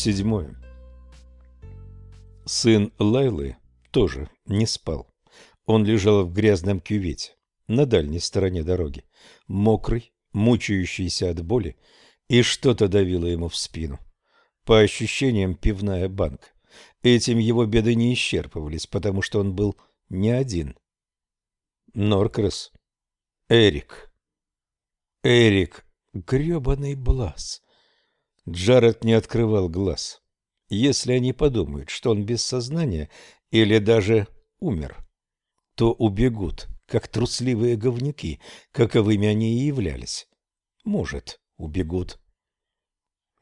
Седьмое. Сын Лайлы тоже не спал. Он лежал в грязном кювете на дальней стороне дороги, мокрый, мучающийся от боли, и что-то давило ему в спину. По ощущениям, пивная банка. Этим его беды не исчерпывались, потому что он был не один. Норкрас. Эрик. Эрик. грёбаный Блаз. Джаред не открывал глаз. Если они подумают, что он без сознания или даже умер, то убегут, как трусливые говнюки, каковыми они и являлись. Может, убегут.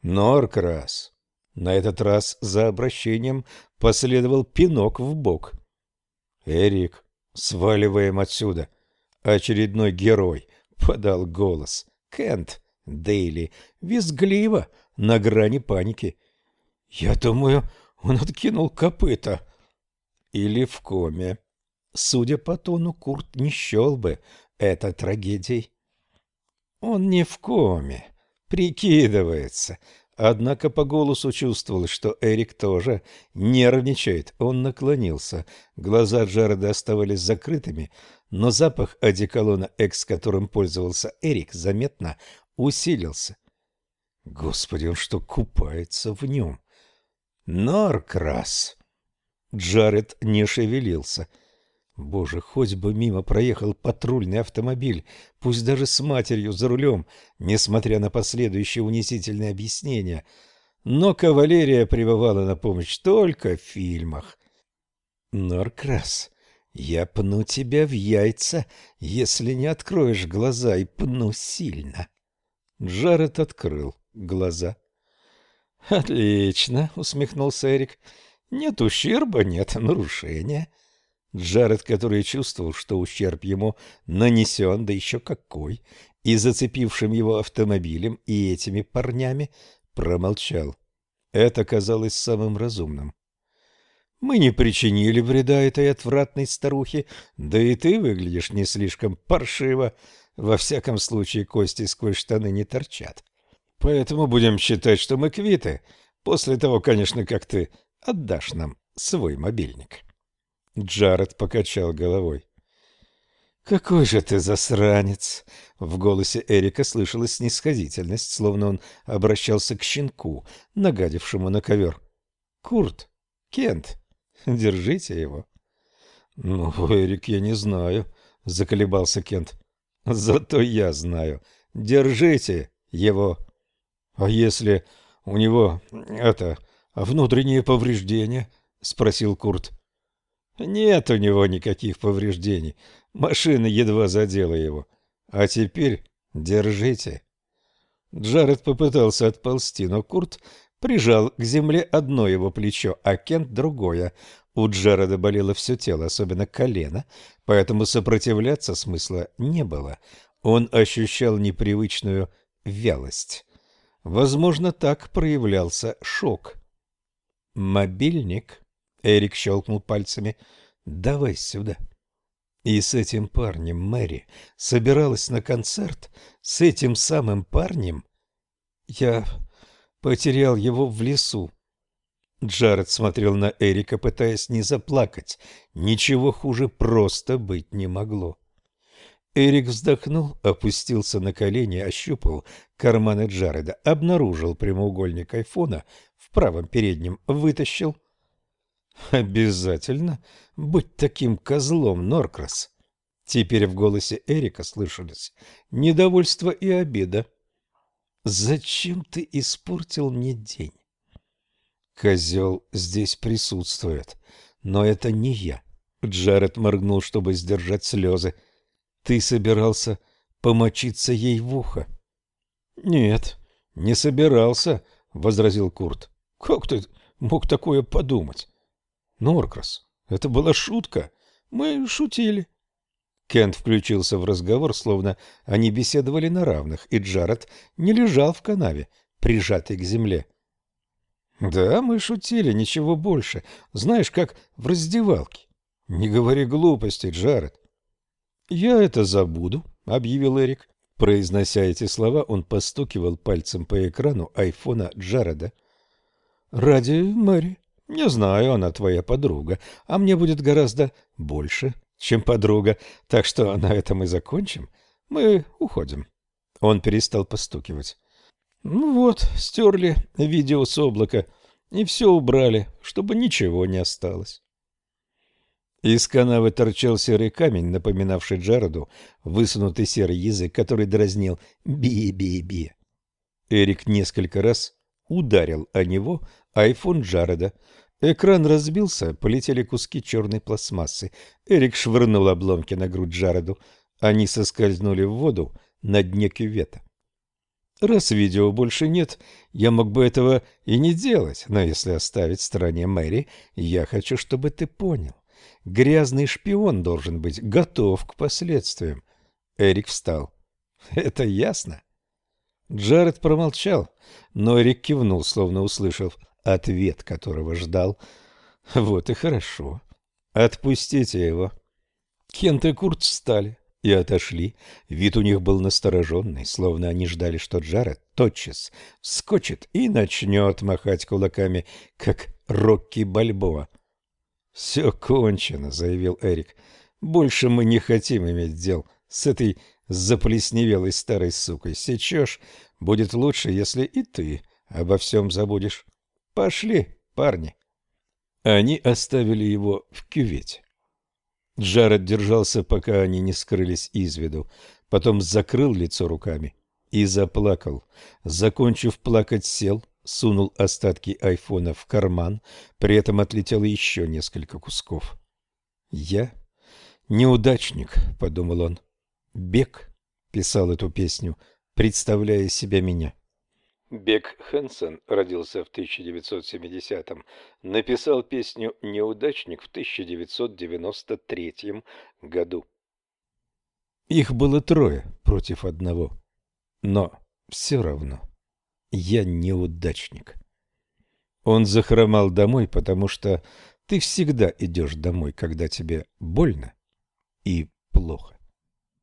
Норкрас. На этот раз за обращением последовал пинок в бок. «Эрик, сваливаем отсюда!» Очередной герой подал голос. Кент Дейли, визгливо, на грани паники. «Я думаю, он откинул копыта». Или в коме. Судя по тону, Курт не счел бы это трагедией. Он не в коме, прикидывается. Однако по голосу чувствовалось, что Эрик тоже нервничает. Он наклонился. Глаза Джареда оставались закрытыми, но запах одеколона экс, которым пользовался Эрик, заметно усилился. Господи, он что, купается в нем? Норкрас! Джаред не шевелился. — Боже, хоть бы мимо проехал патрульный автомобиль, пусть даже с матерью за рулем, несмотря на последующие унизительные объяснения. Но кавалерия пребывала на помощь только в фильмах. Норкрас, я пну тебя в яйца, если не откроешь глаза, и пну сильно. Джаред открыл глаза. «Отлично», — усмехнулся Эрик. «Нет ущерба, нет нарушения». Джаред, который чувствовал, что ущерб ему нанесен, да еще какой, и зацепившим его автомобилем и этими парнями, промолчал. Это казалось самым разумным. «Мы не причинили вреда этой отвратной старухе, да и ты выглядишь не слишком паршиво. Во всяком случае, кости сквозь штаны не торчат. Поэтому будем считать, что мы квиты, после того, конечно, как ты отдашь нам свой мобильник». Джаред покачал головой. «Какой же ты засранец!» В голосе Эрика слышалась снисходительность, словно он обращался к щенку, нагадившему на ковер. «Курт, Кент, держите его». «Ну, Эрик, я не знаю», — заколебался Кент. «Зато я знаю. Держите его». «А если у него, это, внутренние повреждения?» — спросил Курт. Нет у него никаких повреждений. Машина едва задела его. А теперь держите. Джаред попытался отползти, но Курт прижал к земле одно его плечо, а Кент другое. У Джареда болело все тело, особенно колено, поэтому сопротивляться смысла не было. Он ощущал непривычную вялость. Возможно, так проявлялся шок. «Мобильник», Эрик щелкнул пальцами. «Давай сюда». И с этим парнем Мэри собиралась на концерт. С этим самым парнем я потерял его в лесу. Джаред смотрел на Эрика, пытаясь не заплакать. Ничего хуже просто быть не могло. Эрик вздохнул, опустился на колени, ощупал карманы Джареда, обнаружил прямоугольник айфона в правом переднем, вытащил, Обязательно быть таким козлом, Норкрас. Теперь в голосе Эрика слышались недовольство и обида. Зачем ты испортил мне день? Козел здесь присутствует, но это не я. Джаред моргнул, чтобы сдержать слезы. Ты собирался помочиться ей в ухо? Нет, не собирался, возразил Курт. Как ты мог такое подумать? Норкрас, это была шутка. Мы шутили. Кент включился в разговор, словно они беседовали на равных, и Джаред не лежал в канаве, прижатый к земле. «Да, мы шутили, ничего больше. Знаешь, как в раздевалке. Не говори глупости, Джаред». «Я это забуду», — объявил Эрик. Произнося эти слова, он постукивал пальцем по экрану айфона Джареда. Ради Мэри. Не знаю, она твоя подруга, а мне будет гораздо больше, чем подруга, так что на этом и закончим. Мы уходим. Он перестал постукивать. Ну вот, стерли видео с облака и все убрали, чтобы ничего не осталось. Из канавы торчал серый камень, напоминавший Джароду высунутый серый язык, который дразнил «би-би-би». Эрик несколько раз ударил о него айфон Джареда. Экран разбился, полетели куски черной пластмассы. Эрик швырнул обломки на грудь Джареду. Они соскользнули в воду на дне кювета. Раз видео больше нет, я мог бы этого и не делать, но если оставить в стороне Мэри, я хочу, чтобы ты понял. Грязный шпион должен быть готов к последствиям. Эрик встал. Это ясно? Джаред промолчал, но Эрик кивнул, словно услышав ответ, которого ждал. Вот и хорошо. Отпустите его. Кент и Курт встали и отошли. Вид у них был настороженный, словно они ждали, что Джаред тотчас вскочит и начнет махать кулаками, как Рокки Бальбоа. «Все кончено», — заявил Эрик. «Больше мы не хотим иметь дел с этой заплесневелой старой сукой. Сечешь, будет лучше, если и ты обо всем забудешь. Пошли, парни». Они оставили его в кювете. Джаред держался, пока они не скрылись из виду, потом закрыл лицо руками и заплакал. Закончив плакать, сел, сунул остатки айфона в карман, при этом отлетело еще несколько кусков. «Я неудачник», — подумал он. «Бег» писал эту песню, представляя себя меня. Бек Хэнсон родился в 1970-м, написал песню «Неудачник» в 1993 году. Их было трое против одного, но все равно. Я неудачник. Он захромал домой, потому что ты всегда идешь домой, когда тебе больно и плохо.